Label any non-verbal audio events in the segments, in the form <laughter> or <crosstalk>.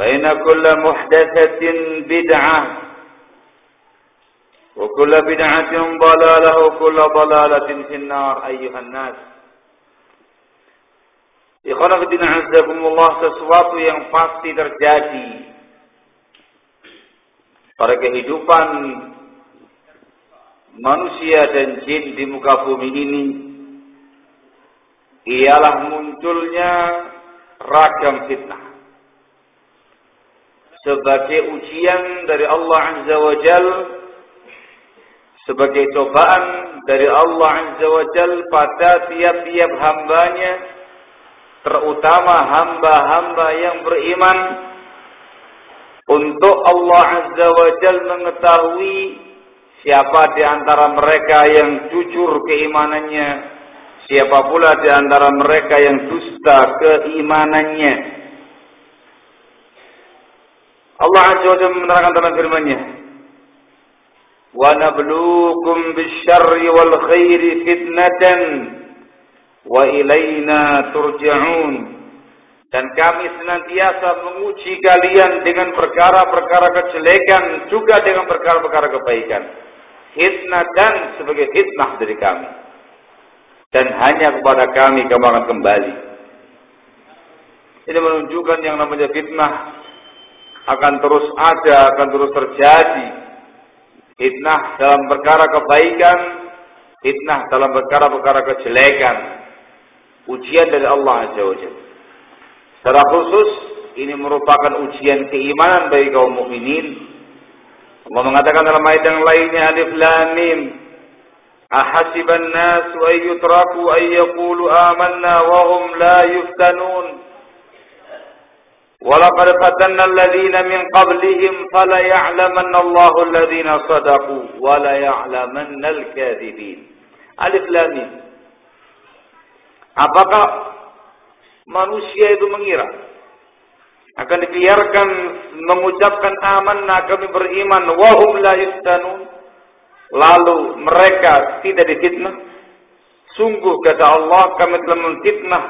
فإن كل محدثة بدعة وكل بدعة ضلالة وكل ضلالة في النار أيها الناس Ikhwanafidina azakumullah sesuatu yang pasti terjadi pada kehidupan manusia dan jin di muka bumi ini ialah munculnya ragam fitnah sebagai ujian dari Allah Azza wa Jal sebagai cobaan dari Allah Azza wa Jal pada tiap-tiap hambanya terutama hamba-hamba yang beriman. Untuk Allah Azza wa Jal mengetahui siapa di antara mereka yang jujur keimanannya siapa pula di antara mereka yang dusta keimanannya Allah Azza wa Jalla menerangkan dalam firman-Nya, "Wa nabluukum bisyarri wal khairi fitnatan wa ilaina turja'un." Dan kami senantiasa menguji kalian dengan perkara-perkara kejelekan juga dengan perkara-perkara kebaikan. Fitnah dan sebagai fitnah dari kami. Dan hanya kepada kami kamu akan kembali. Ini menunjukkan yang namanya fitnah akan terus ada, akan terus terjadi. Fitnah dalam perkara kebaikan, fitnah dalam perkara-perkara kejelekan. Ujian dari Allah Azza wa. Secara khusus, ini merupakan ujian keimanan bagi kaum mukminin. Allah mengatakan dalam ayat yang lainnya Alif Lam Mim Ahasiban nasu ay yutraku ay yaqulu amanna wa hum la yuftanun ولقد فتنا الذين من قبلهم فليعلمن الله الذين صدقوا وليعلمن الكاذبين Alif Lam Mim Apakah manusia itu mengira akan dibiarkan mengucapkan amanah kami beriman wahum la yuftanun lalu mereka tidak difitnah sungguh kata Allah kami telah memfitnah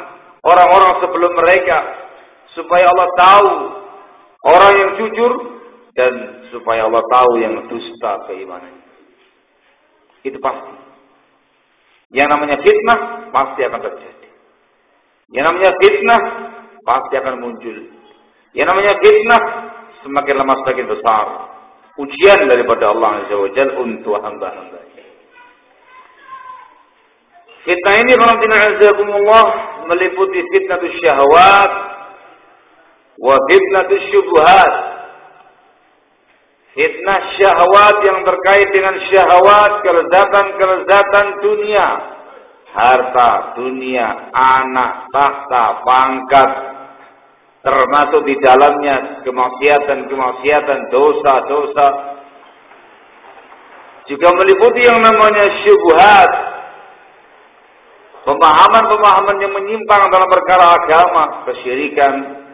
orang-orang sebelum mereka supaya Allah tahu orang yang jujur dan supaya Allah tahu yang dusta keimanannya. Itu pasti. Yang namanya fitnah pasti akan terjadi. Yang namanya fitnah pasti akan muncul. Yang namanya fitnah semakin lama semakin besar. Ujian daripada Allah Azza wa Jalla untuk hamba-hamba. Fitnah ini Allah meliputi fitnah syahwat wa fitnatus syubhat. Fitnah syahwat yang terkait dengan syahwat kelezatan-kelezatan dunia, harta, dunia, anak, tahta, pangkat, termasuk di dalamnya kemaksiatan-kemaksiatan, dosa-dosa, juga meliputi yang namanya syubhat, pemahaman-pemahaman yang menyimpang dalam perkara agama, kesyirikan,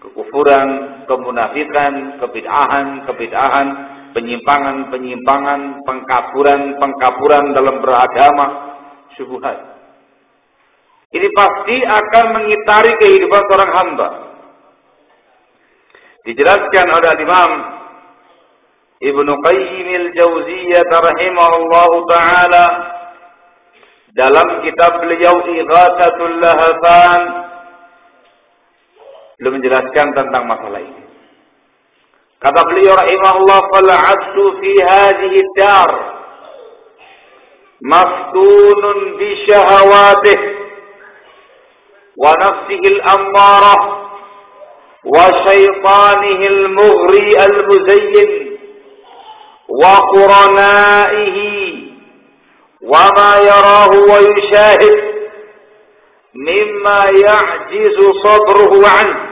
kekufuran, kemunafikan, kebid'ahan, kebid'ahan, penyimpangan-penyimpangan, pengkaburan-pengkaburan dalam beragama, syubhat. Ini pasti akan mengitari kehidupan seorang hamba. Dijelaskan oleh Imam Ibnu Qayyim al-Jauziyah rahimahullahu taala dalam kitab beliau Ighathatul Lahafan belum menjelaskan tentang masalah ini. Kata beliau rahimahullah fal 'abdu fi hadhihi dar maftunun bi syahawatihi wa nafsihi al-ammarah wa shaytanihi al-mughri al-muzayyin wa quranaihi وما يراه ويشاهد مما يعجز صبره عنه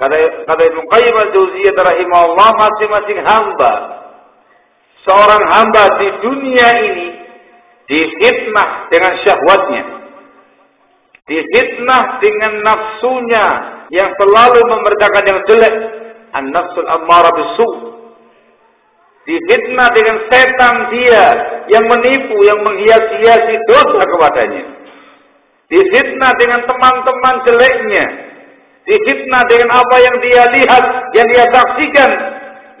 kata kata Ibnu Qayyim al-Jauziyah rahimahullah masing-masing hamba seorang hamba di dunia ini difitnah dengan syahwatnya difitnah dengan nafsunya yang selalu memberitakan yang jelek an-nafsul ammarah bisu Difitnah dengan setan dia yang menipu, yang menghias-hiasi dosa kepadanya. Difitnah dengan teman-teman jeleknya difitnah dengan apa yang dia lihat, yang dia saksikan,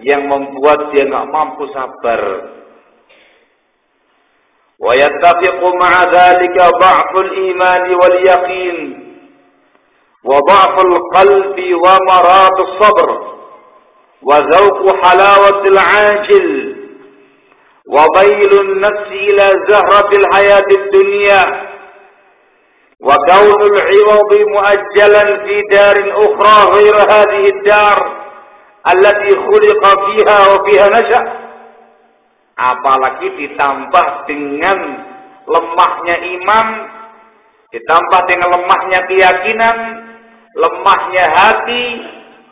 yang membuat dia nggak mampu sabar. Wa yattafiqu ma'a dhalika dha'ful iman wal yaqin wa dha'ful qalbi wa maratus sabr wa zawqu halawatil ajil wa baylun nafsi ila zahratil hayatid dunya وكون العوض مؤجلا في دار أخرى غير هذه الدار التي خلق فيها وفيها نشأ apalagi ditambah dengan lemahnya iman ditambah dengan lemahnya keyakinan lemahnya hati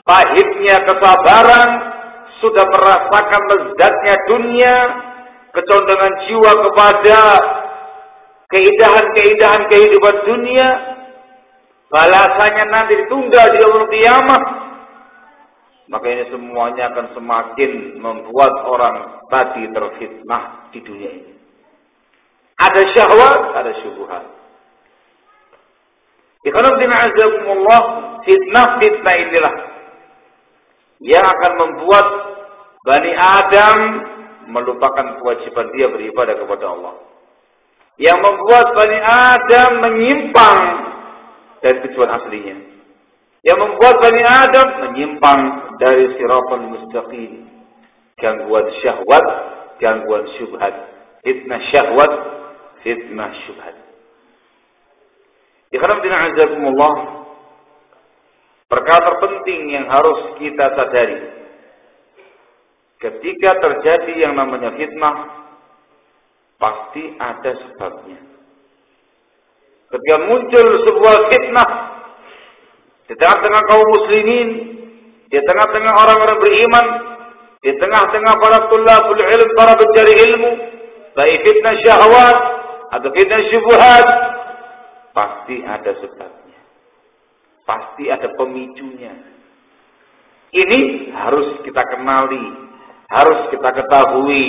pahitnya kesabaran, sudah merasakan lezatnya dunia, kecondongan jiwa kepada keindahan-keindahan kehidupan dunia, balasannya nanti ditunda di Allah kiamat. Maka ini semuanya akan semakin membuat orang tadi terfitnah di dunia ini. Ada syahwat, ada syubhat. Ikhwan azakumullah, fitnah-fitnah inilah yang akan membuat Bani Adam melupakan kewajiban dia beribadah kepada Allah. Yang membuat Bani Adam menyimpang dari tujuan aslinya. Yang membuat Bani Adam menyimpang dari siratul mustaqim. Gangguan syahwat, gangguan syubhat. Fitnah syahwat, fitnah syubhat. Ikhwan azakumullah Perkara terpenting yang harus kita sadari. Ketika terjadi yang namanya fitnah, pasti ada sebabnya. Ketika muncul sebuah fitnah di tengah-tengah kaum muslimin, di tengah-tengah orang-orang beriman, di tengah-tengah para tulabul ilm, para pencari ilmu, baik fitnah syahwat atau fitnah syubhat, pasti ada sebab. Pasti ada pemicunya. Ini harus kita kenali, harus kita ketahui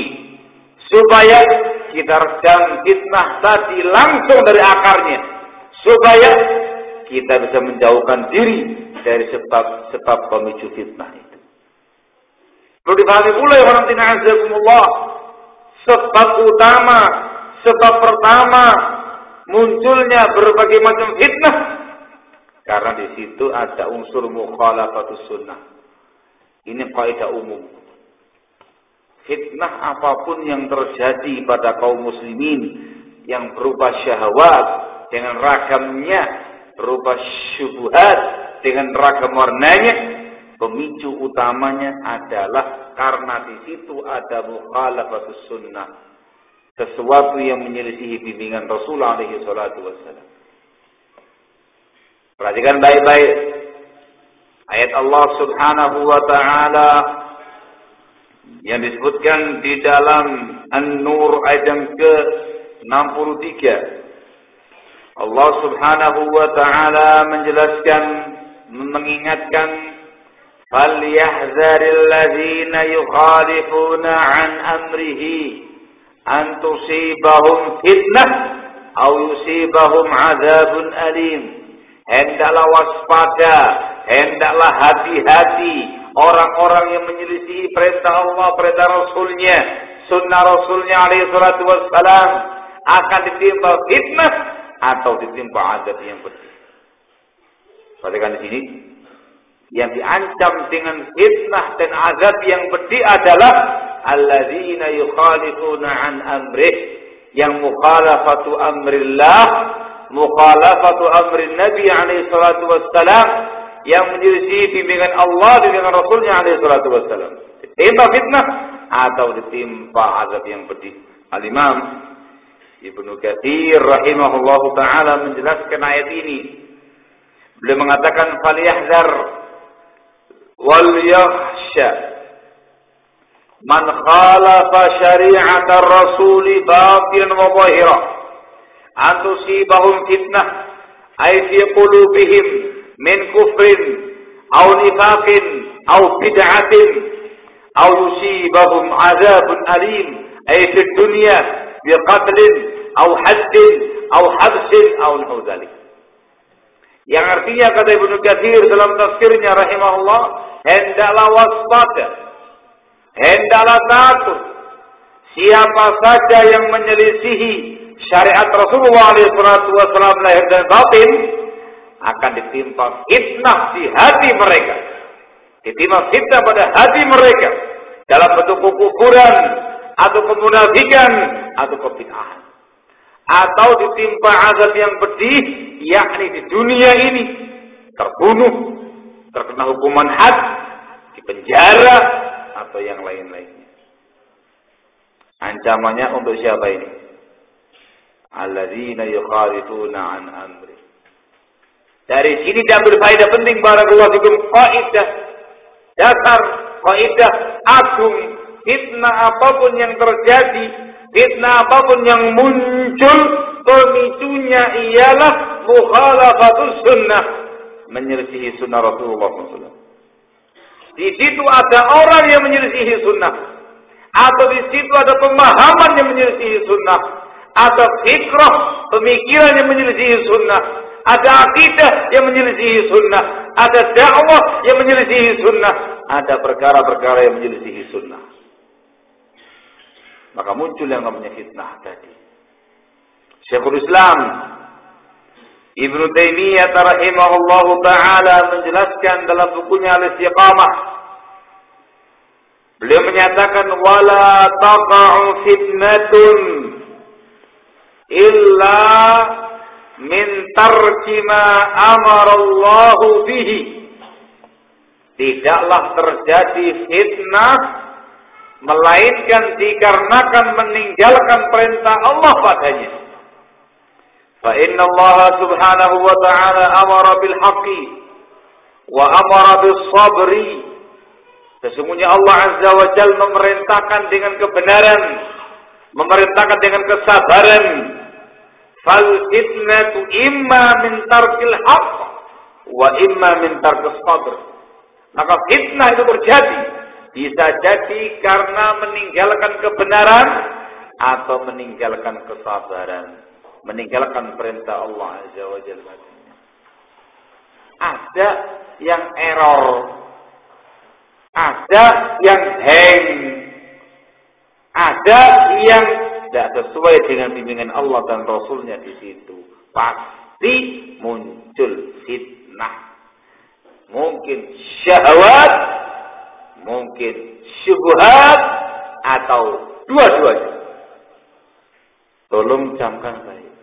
supaya kita redam fitnah tadi langsung dari akarnya. Supaya kita bisa menjauhkan diri dari sebab-sebab pemicu fitnah itu. Perlu dipahami pula ya orang azakumullah. Sebab utama, sebab pertama munculnya berbagai macam fitnah karena di situ ada unsur mukhalafatus sunnah. Ini kaidah umum. Fitnah apa pun yang terjadi pada kaum muslimin yang berupa syahwat dengan ragamnya, berupa syubhat dengan ragam warnanya, pemicu utamanya adalah karena di situ ada mukhalafatus sunnah. Sesuatu yang menyelisihi bimbingan Rasulullah alaihi salatu. Perhatikan baik-baik. Ayat Allah subhanahu wa ta'ala yang disebutkan di dalam An-Nur ayat yang ke 63. Allah Subhanahu wa taala menjelaskan mengingatkan falyahzaril ladzina yukhalifuna an amrihi an tusibahum fitnah aw yusibahum adzabun alim hendaklah waspada hendaklah hati-hati orang-orang yang menyelisih perintah Allah perintah Rasulnya sunnah Rasulnya alaihi salatu wassalam akan ditimpa fitnah atau ditimpa azab yang pedih. Perhatikan di sini yang diancam dengan fitnah dan azab yang pedih adalah alladzina yukhalifuna an amrih yang mukhalafatu amrillah mukhalafatu amrin nabi alaihi salatu wassalam yang menyelisi bimbingan Allah dengan Rasulnya alaihi salatu wassalam. Ditimpa fitnah atau ditimpa azab yang pedih. Al-Imam Ibnu Katsir rahimahullahu taala menjelaskan ayat ini. Beliau mengatakan falyahzar wal yakhsha man khalafa syari'atar rasul batinan wa zahira an fitnah ay fi qulubihim min kufrin au nifaqin au bid'atin au yusibahum azabun alim ay fi dunya bi qatlin au haddin au habsin au nahu yang artinya kata Ibnu Katsir dalam tafsirnya rahimahullah hendaklah waspada hendaklah takut siapa saja yang menyelisihi syariat Rasulullah SAW lahir dan batin akan ditimpa fitnah di hati mereka. Ditimpa fitnah pada hati mereka dalam bentuk kekufuran atau kemunafikan atau kebid'ahan. Atau ditimpa azab yang pedih yakni di dunia ini terbunuh terkena hukuman had di penjara atau yang lain-lainnya. Ancamannya untuk siapa ini? Alladzina yukhalifuna an amri dari sini diambil faedah penting barakallahu fikum kaidah. Dasar kaidah agung. Fitnah apa pun yang terjadi fitnah apa pun yang muncul pemicunya ialah mukhalafatus sunnah. Menyelisihi sunnah Rasulullah SAW. Di situ ada orang yang menyelisihi sunnah, atau di situ ada pemahaman yang menyelisihi sunnah, ada fikrah pemikiran yang menyelisihi sunnah, ada akidah yang menyelisihi sunnah, ada dakwah yang menyelisihi sunnah, ada perkara-perkara yang menyelisihi sunnah. Maka muncul yang namanya fitnah tadi. Syekhul Islam Ibnu Taimiyah rahimahullah taala menjelaskan dalam bukunya Al-Istiqamah Beliau menyatakan wala taqa'u fitnatun illa min tarki ma amara Allah bihi. Tidaklah terjadi fitnah melainkan dikarenakan meninggalkan perintah Allah padanya. Fa inna Allah subhanahu wa ta'ala amara bil haqqi wa amara bis sabri. Sesungguhnya Allah azza wa jalla memerintahkan dengan kebenaran, memerintahkan dengan kesabaran. Fal fitnatu imma min tarkil haqq wa imma min tarkis sabr. Maka fitnah itu terjadi bisa jadi karena meninggalkan kebenaran atau meninggalkan kesabaran. Meninggalkan perintah Allah Azza wa Jalla. Ada yang error. Ada yang hang. Ada yang tidak sesuai dengan bimbingan Allah dan Rasulnya di situ. Pasti muncul fitnah. Mungkin syahwat mungkin syubhat atau dua-duanya. Tolong camkan baik.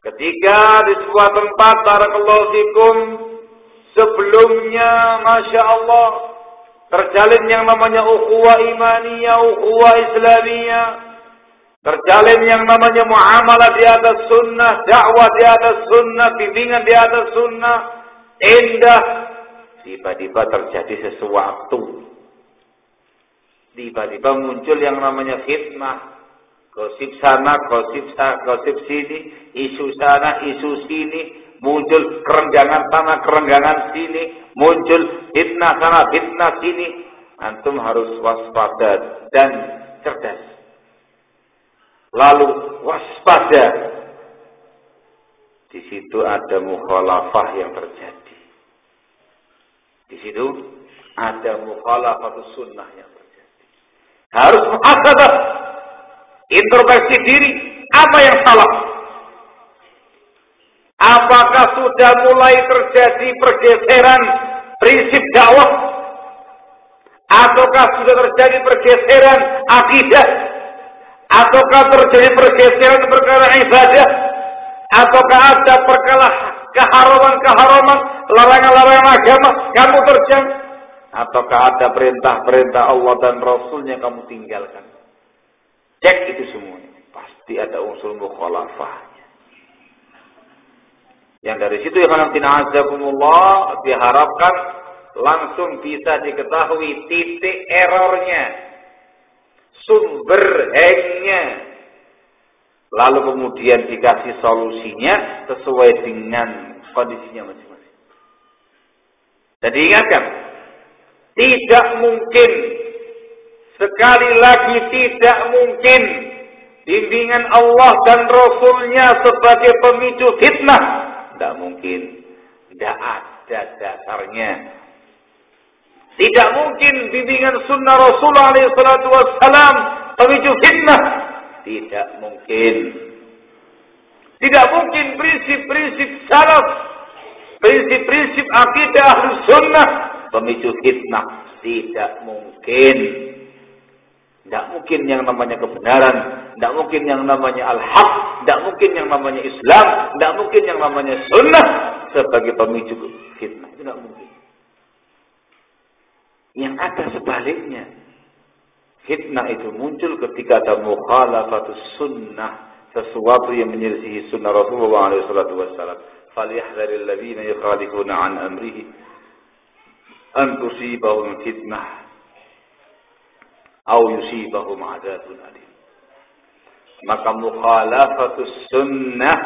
Ketika di sebuah tempat barakallahu fikum sebelumnya Masya Allah terjalin yang namanya ukhuwah imaniyah, ukhuwah islamiyah, terjalin yang namanya muamalah di atas sunnah, dakwah di atas sunnah, bimbingan di atas sunnah, indah. Tiba-tiba terjadi sesuatu. Tiba-tiba muncul yang namanya fitnah. Gosip sana, gosip sana, gosip sini, isu sana, isu sini, muncul kerenggangan sana, kerenggangan sini, muncul fitnah sana, fitnah sini. Antum harus waspada dan cerdas. Lalu waspada. Di situ ada mukhalafah yang terjadi. Di situ ada mukhalafah sunnah yang terjadi. Harus muhasabah. Introspeksi diri. Apa yang salah? Apakah sudah mulai terjadi pergeseran prinsip dakwah? Ataukah sudah terjadi pergeseran akidah? Ataukah terjadi pergeseran perkara ibadah? Ataukah ada perkara keharaman-keharaman, larangan-larangan agama kamu terjang? Ataukah ada perintah-perintah Allah dan Rasulnya kamu tinggalkan? Cek itu semuanya. Pasti ada unsur mukhalafah. Yang dari situ yang azakumullah diharapkan langsung bisa diketahui titik errornya, sumber hangnya, lalu kemudian dikasih solusinya sesuai dengan kondisinya masing-masing. Jadi ingatkan, tidak mungkin sekali lagi tidak mungkin bimbingan Allah dan Rasulnya sebagai pemicu fitnah tidak mungkin. Tidak ada dasarnya. Tidak mungkin bimbingan sunnah Rasulullah SAW pemicu fitnah. Tidak mungkin. Tidak mungkin prinsip-prinsip salaf. Prinsip-prinsip akidah sunnah. Pemicu fitnah. Tidak mungkin. Tidak mungkin yang namanya kebenaran. Tidak mungkin yang namanya al-haq. Tidak mungkin yang namanya Islam. Tidak mungkin yang namanya sunnah. Sebagai pemicu fitnah. Tidak mungkin. Yang ada sebaliknya. Fitnah itu muncul ketika ada mukhalafatus sunnah. Sesuatu yang menyelisihi sunnah Rasulullah SAW. فَلْيَحْذَرِ الَّذِينَ يُخَالِفُونَ عَنْ أَمْرِهِ أَنْ تُصِيبَهُمْ fitnah au yusibahum adzabun alim. Maka mukhalafatus sunnah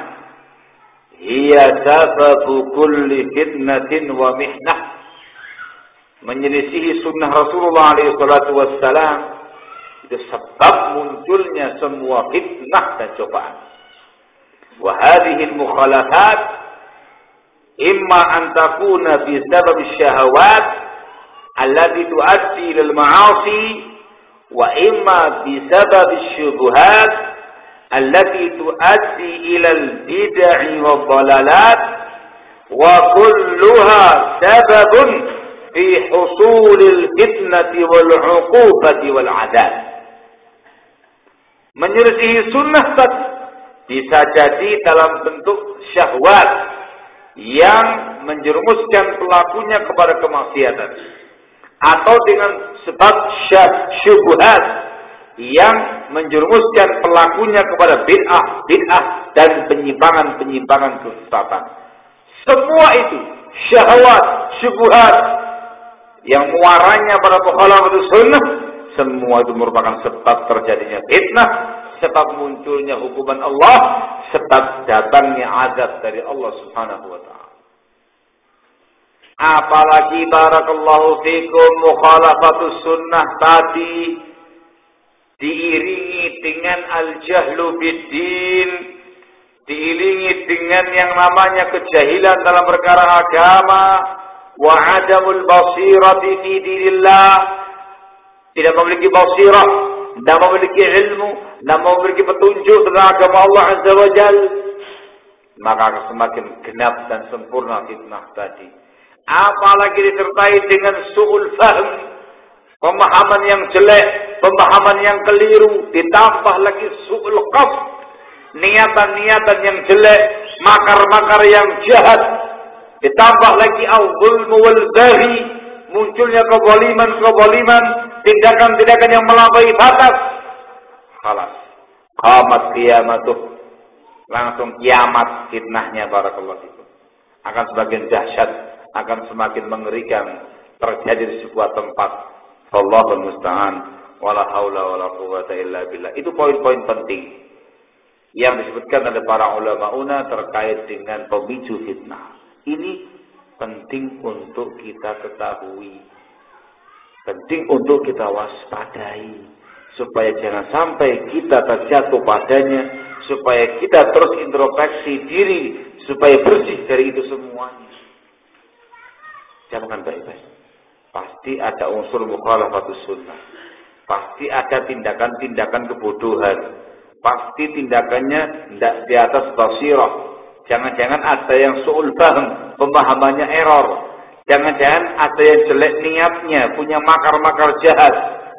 hiya sababu kulli fitnatin wa mihnah. Menyelisihi sunnah Rasulullah alaihi salatu wassalam itu sebab munculnya semua fitnah dan cobaan. Wa hadhihi al-mukhalafat imma an takuna bi sabab syahawat allati tuaddi lil ma'asi وإما بسبب الشبهات التي تؤدي إلى البدع والضلالات وكلها سبب في حصول الفتنة والعقوبة والعذاب menyelisihi sunnah tadi bisa jadi dalam bentuk syahwat yang menjerumuskan pelakunya kepada kemaksiatan atau dengan sebab syubhat yang menjerumuskan pelakunya kepada bid'ah, bid'ah dan penyimpangan-penyimpangan kesesatan. Semua itu syahwat, syubhat yang muaranya pada itu sunnah, semua itu merupakan sebab terjadinya fitnah, sebab munculnya hukuman Allah, sebab datangnya azab dari Allah Subhanahu wa taala. Apalagi barakallahu fikum mukhalafatus sunnah tadi diiringi dengan al-jahlu biddin, diiringi dengan yang namanya kejahilan dalam perkara agama, wa adamul basirati fi dinillah, tidak memiliki basirah, tidak memiliki ilmu, tidak memiliki petunjuk tentang agama Allah Azza wa Jal, maka semakin genap dan sempurna fitnah tadi apalagi disertai dengan su'ul fahm, pemahaman yang jelek, pemahaman yang keliru, ditambah lagi su'ul qaf, niatan-niatan yang jelek, makar-makar yang jahat, Ditambah lagi al-zulmu wal munculnya keboliman-keboliman, tindakan-tindakan yang melampaui batas. Halas. Qamat qiyamatuh. Langsung kiamat fitnahnya barakallahu fikum. Akan semakin dahsyat, akan semakin mengerikan terjadi di sebuah tempat. Allahul musta'an wala haula wala quwata illa billah. Itu poin-poin penting yang disebutkan oleh para ulama una terkait dengan pemicu fitnah. Ini penting untuk kita ketahui. Penting untuk kita waspadai. Supaya jangan sampai kita terjatuh padanya. Supaya kita terus introspeksi diri. Supaya bersih dari itu semuanya. Jangan baik-baik. Pasti ada unsur mukhalafatus sunnah. Pasti ada tindakan-tindakan kebodohan. Pasti tindakannya tidak di atas basirah Jangan-jangan ada yang su'ul pemahamannya error. Jangan-jangan ada yang jelek niatnya, punya makar-makar jahat.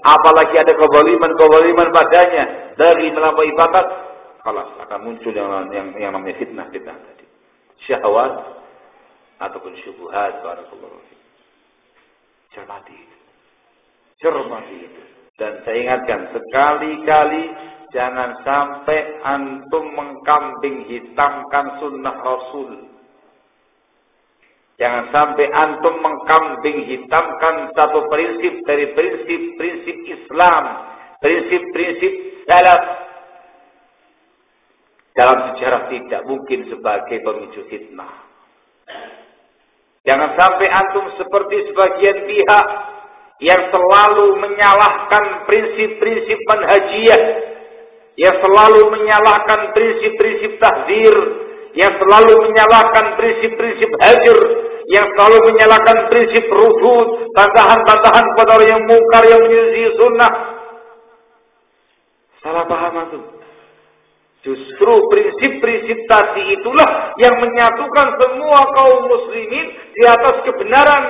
Apalagi ada kebaliman-kebaliman padanya dari melampaui batas. Kalau akan muncul yang, yang, yang namanya fitnah fitnah tadi. Syahwat ataupun syubuhat barakallahu Cermati. Cermati itu. Dan saya ingatkan sekali-kali Jangan sampai antum mengkambing hitamkan sunnah Rasul. Jangan sampai antum mengkambing hitamkan satu prinsip dari prinsip-prinsip Islam. Prinsip-prinsip salaf. Dalam sejarah tidak mungkin sebagai pemicu fitnah. Jangan sampai antum seperti sebagian pihak yang selalu menyalahkan prinsip-prinsip manhajiyah yang selalu menyalahkan prinsip-prinsip tahzir, yang selalu menyalahkan prinsip-prinsip hajar, yang selalu menyalahkan prinsip rujud, bantahan-bantahan kepada orang yang mungkar yang menyelisih sunnah. Salah paham itu. Justru prinsip-prinsip tadi itulah yang menyatukan semua kaum muslimin di atas kebenaran.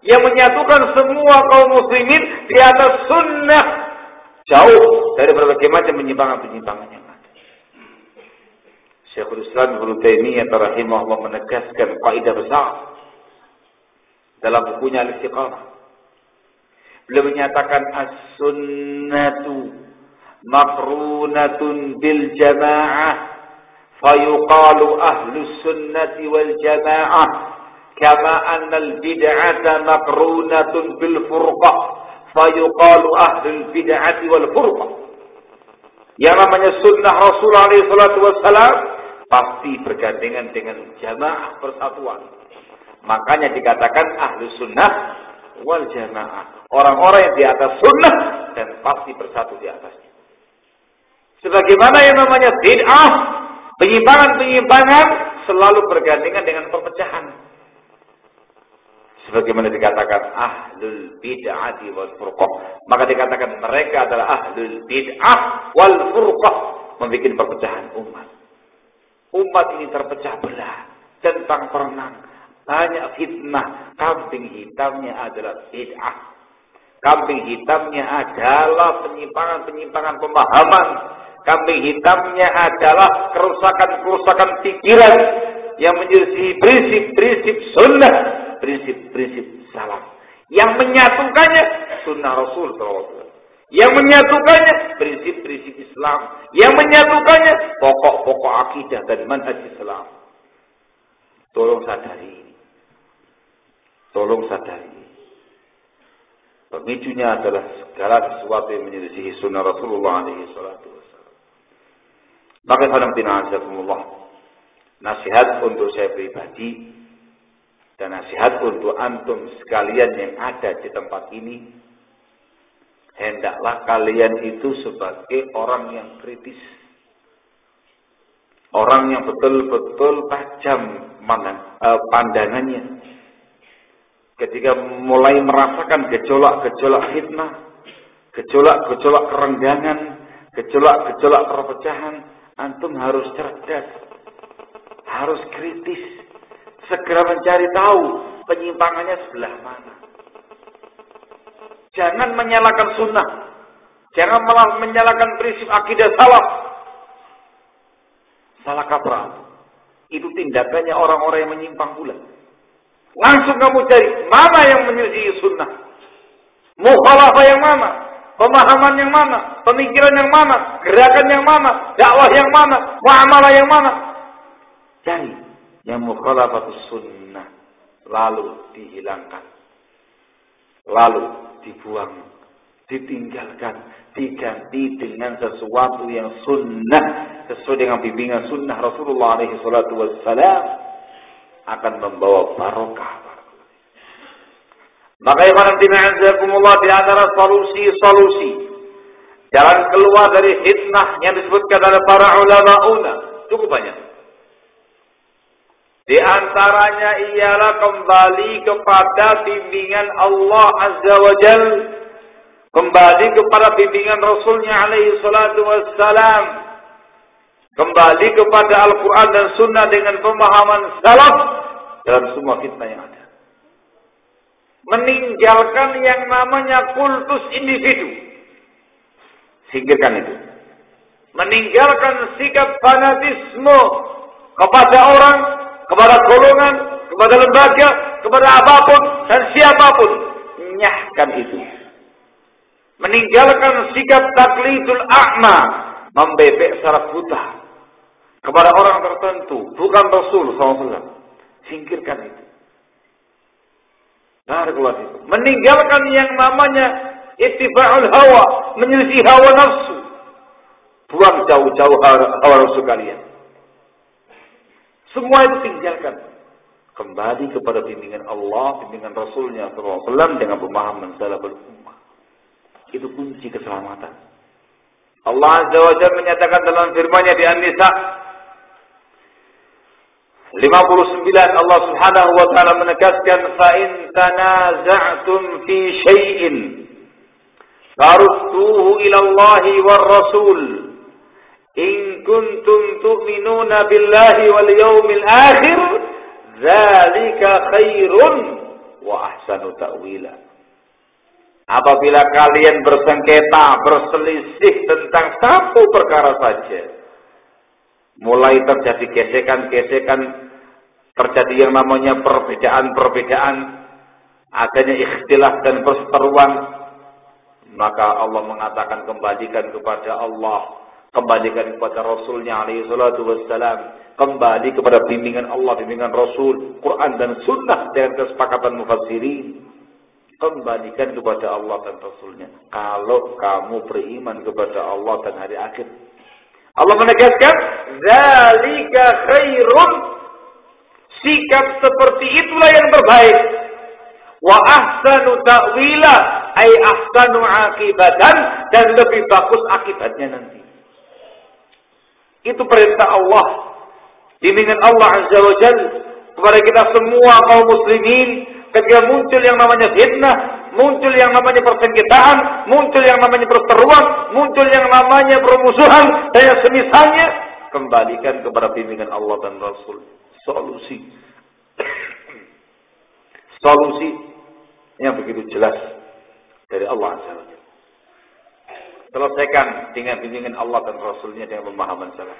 Yang menyatukan semua kaum muslimin di atas sunnah Jauh dari berbagai macam penyimpangan-penyimpangan yang ada. Syekhul Islam Ibnu Taimiyah rahimahullah menegaskan kaidah besar dalam bukunya Al-Istiqamah. Beliau menyatakan as-sunnatu maqrunatun bil jamaah fayuqalu ahlus sunnati wal jamaah kama anna al bid'ata maqrunatun bil furqah fayuqalu ahlul bid'ati wal furqah. Yang namanya sunnah Rasulullah SAW pasti bergandengan dengan jamaah persatuan. Makanya dikatakan ahlu sunnah wal jamaah. Orang-orang yang di atas sunnah dan pasti bersatu di atasnya. Sebagaimana yang namanya bid'ah, penyimpangan-penyimpangan selalu bergandengan dengan perpecahan sebagaimana dikatakan ahlul bid'ah wal furqah. Maka dikatakan mereka adalah ahlul bid'ah wal furqah. Membuat perpecahan umat. Umat ini terpecah belah. Tentang perenang. Banyak fitnah. Kambing hitamnya adalah bid'ah. Kambing hitamnya adalah penyimpangan-penyimpangan pemahaman kambing hitamnya adalah kerusakan-kerusakan pikiran yang menyelisihi prinsip-prinsip sunnah prinsip-prinsip salaf. Yang menyatukannya sunnah Rasul SAW. Yang menyatukannya prinsip-prinsip Islam. Yang menyatukannya pokok-pokok akidah dan manhaj Islam. Tolong sadari. Tolong sadari. Pemicunya adalah segala sesuatu yang menyelisihi sunnah Rasulullah SAW. Maka Allah. Nasihat untuk saya pribadi dan nasihat untuk antum sekalian yang ada di tempat ini, hendaklah kalian itu sebagai orang yang kritis. Orang yang betul-betul tajam eh, pandangannya. Ketika mulai merasakan gejolak-gejolak fitnah, gejolak-gejolak kerenggangan, gejolak-gejolak perpecahan, antum harus cerdas, harus kritis, segera mencari tahu penyimpangannya sebelah mana. Jangan menyalahkan sunnah. Jangan malah menyalahkan prinsip akidah salaf. Salah kaprah. Itu tindakannya orang-orang yang menyimpang pula. Langsung kamu cari mana yang menyelisih sunnah. Mukhalafah yang mana? Pemahaman yang mana? Pemikiran yang mana? Gerakan yang mana? Dakwah yang mana? Muamalah yang mana? Cari yang mukhalafah sunnah. Lalu dihilangkan. Lalu dibuang. Ditinggalkan. Diganti dengan sesuatu yang sunnah. Sesuai dengan bimbingan sunnah Rasulullah SAW. Akan membawa barokah maka ikhwan fillah di antara solusi-solusi jalan keluar dari fitnah yang disebutkan oleh para ulama una cukup banyak. Di antaranya ialah kembali kepada bimbingan Allah Azza wa Jal. Kembali kepada bimbingan Rasulnya alaihi salatu wassalam. Kembali kepada Al-Quran dan Sunnah dengan pemahaman salaf dalam semua fitnah yang ada meninggalkan yang namanya kultus individu. Singkirkan itu. Meninggalkan sikap fanatisme kepada orang, kepada golongan, kepada lembaga, kepada apa pun dan siapa pun. Nyahkan itu. Meninggalkan sikap taklidul a'ma, membebek secara buta kepada orang tertentu, bukan Rasul SAW. Singkirkan itu. Meninggalkan yang namanya ittiba'ul hawa, menyelisih hawa nafsu. Buang jauh-jauh hawa nafsu kalian. Semua itu tinggalkan. Kembali kepada bimbingan Allah, bimbingan Rasulnya SAW dengan pemahaman salaful ummah. Itu kunci keselamatan. Allah Azza wa Jalla menyatakan dalam firman-Nya di An-Nisa 59 Allah Subhanahu wa taala menegaskan fa in tanaza'tum fi syai'in farudduhu ila Allah war Rasul in kuntum tu'minuna billahi wal yawmil akhir dzalika khairun wa ahsanu ta'wila Apabila kalian bersengketa, berselisih tentang satu perkara saja, mulai terjadi gesekan-gesekan, terjadi yang namanya perbedaan-perbedaan, adanya ikhtilaf dan perseteruan, maka Allah mengatakan kembalikan kepada Allah, kembalikan kepada Rasulnya alaihi salatu wassalam, kembali kepada bimbingan Allah, bimbingan Rasul, Quran dan Sunnah dengan kesepakatan mufassirin. Kembalikan kepada Allah dan Rasulnya. Kalau kamu beriman kepada Allah dan hari akhir, Allah menegaskan, "Zalika khairun." Sikap seperti itulah yang terbaik. Wa ahsanu ta'wila, ay ahsanu akibatan dan lebih bagus akibatnya nanti. Itu perintah Allah. Bimbingan Allah Azza wa Jalla kepada kita semua kaum muslimin ketika muncul yang namanya fitnah, muncul yang namanya persengketaan, muncul yang namanya perseteruan, muncul yang namanya permusuhan dan yang semisalnya, kembalikan kepada bimbingan Allah dan Rasul. Solusi. <coughs> Solusi yang begitu jelas dari Allah Azza Selesaikan dengan bimbingan Allah dan Rasulnya dengan pemahaman salah.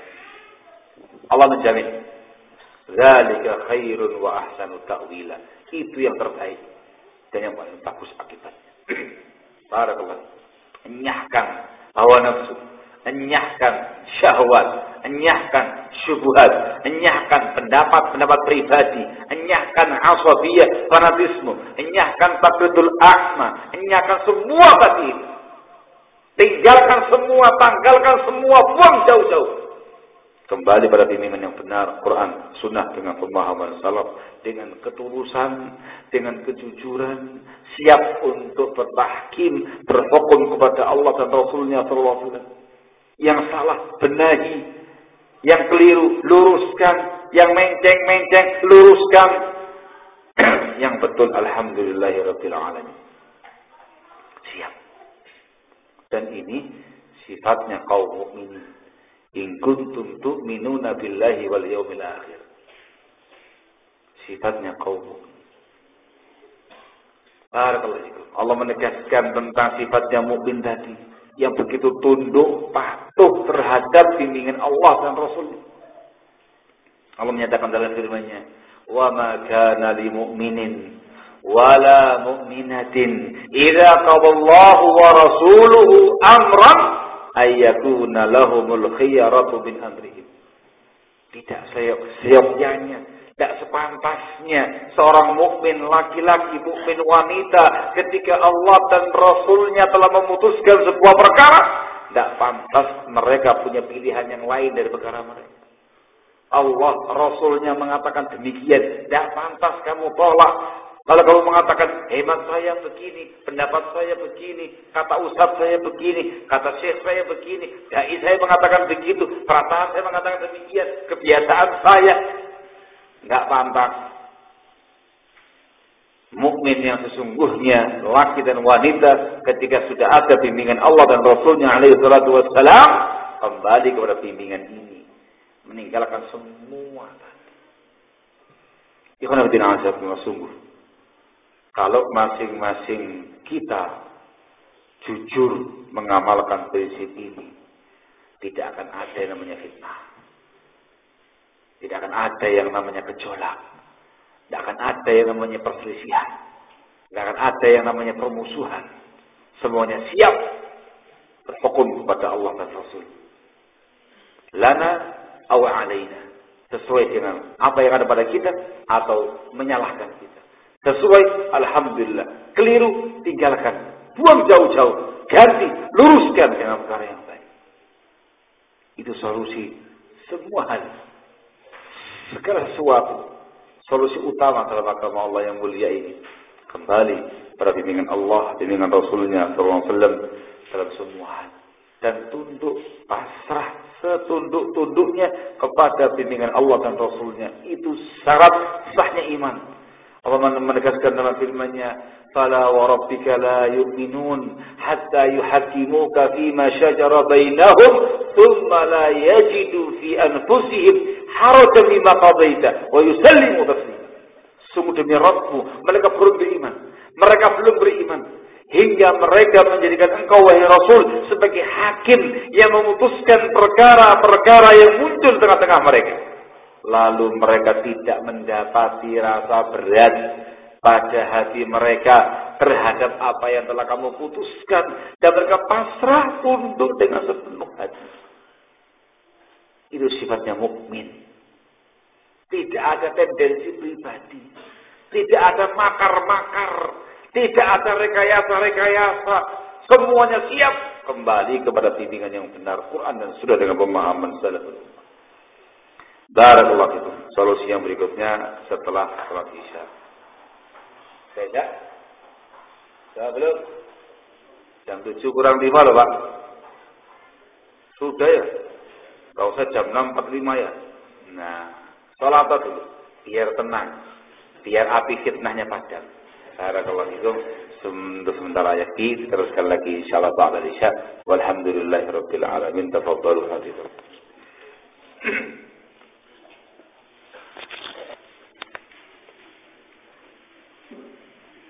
Allah menjamin. Zalika khairun wa ahsanu ta'wila. Itu yang terbaik dan yang paling bagus akibatnya. <clears throat> Barakallah. Enyahkan hawa nafsu, enyahkan syahwat, enyahkan syubhat, enyahkan pendapat-pendapat pribadi, enyahkan asabiyah, fanatisme, enyahkan taklidul a'ma, enyahkan semua tadi Tinggalkan semua, tanggalkan semua, buang jauh-jauh. Kembali pada bimbingan yang benar, Quran, Sunnah dengan pemahaman salaf, dengan ketulusan, dengan kejujuran, siap untuk bertahkim, berhukum kepada Allah dan Rasulnya SAW. Yang salah, benahi. Yang keliru, luruskan. Yang menceng-menceng, luruskan. <clears throat> yang betul, Alhamdulillahirrahmanirrahim. Siap. Dan ini sifatnya kaum mukminin In kuntum tu'minuna billahi wal yawmil akhir. Sifatnya kaum Barakallahu Allah menegaskan tentang sifatnya mukmin tadi yang begitu tunduk, patuh terhadap bimbingan Allah dan Rasul. Allah menyatakan dalam firman-Nya, "Wa ma kana lil mu'minin wala mu'minatin idza wa rasuluhu amran ay yakuna lahumul khiyaratu min amrihim." Tidak seyogyanya, tidak sepantasnya seorang mukmin laki-laki, mukmin wanita ketika Allah dan Rasulnya telah memutuskan sebuah perkara, tidak pantas mereka punya pilihan yang lain dari perkara mereka. Allah, Rasulnya mengatakan demikian. Tidak pantas kamu tolak. Kalau kamu mengatakan, hemat saya begini, pendapat saya begini, kata ustaz saya begini, kata syekh saya begini, dai saya mengatakan begitu, perasaan saya mengatakan demikian, kebiasaan saya. Tidak pantas. Mukmin yang sesungguhnya laki dan wanita ketika sudah ada bimbingan Allah dan Rasulnya alaihi salatu wassalam kembali kepada bimbingan ini meninggalkan semua tadi. Ikhwan fillah sungguh. Kalau masing-masing kita jujur mengamalkan prinsip ini, tidak akan ada yang namanya fitnah. Tidak akan ada yang namanya gejolak. Tidak akan ada yang namanya perselisihan. Tidak akan ada yang namanya permusuhan. Semuanya siap berhukum kepada Allah dan Rasul. Lana aw alaina sesuai dengan apa yang ada pada kita atau menyalahkan kita sesuai alhamdulillah. Keliru tinggalkan. Buang jauh-jauh. Ganti luruskan. Dengan perkara yang baik. Itu solusi semua hal. Segala sesuatu. Solusi utama dalam agama Allah yang mulia ini. Kembali pada bimbingan Allah bimbingan Rasulnya SAW dalam semua hal. Dan tunduk pasrah setunduk-tunduknya kepada bimbingan Allah dan Rasulnya. Itu syarat sahnya iman. Allah menegaskan dalam firman-Nya, "Fala wa rabbika la yu'minun hatta yuhaqqimuka fima shajara bainahum, thumma la yajidu fi anfusihim harajan mimma qadaita wa yusallimu taslima." Sungguh demi Rabbmu, mereka belum beriman. Mereka belum beriman hingga mereka menjadikan engkau wahai Rasul sebagai hakim yang memutuskan perkara-perkara yang muncul tengah-tengah mereka. Lalu mereka tidak mendapati rasa berat pada hati mereka terhadap apa yang telah kamu putuskan dan mereka pasrah tunduk dengan sepenuh hati. Itu sifatnya mukmin. Tidak ada tendensi pribadi. Tidak ada makar-makar tidak ada rekayasa-rekayasa. Semuanya siap kembali kepada bimbingan yang benar Quran dan sudah dengan pemahaman salafus Barakallahu itu. Solusi yang berikutnya setelah salat Isya. Saya Sudah belum? Jam 7 kurang 5 loh Pak. Sudah ya? Gak usah jam 6.45 ya? Nah, sholat dulu. Biar tenang. Biar api fitnahnya padam. Barakallahu fikum. Untuk sementara ayat ini teruskan lagi insyaallah ba'da isya. Walhamdulillahirabbil alamin. Tafadhalu hadirin. <clears throat>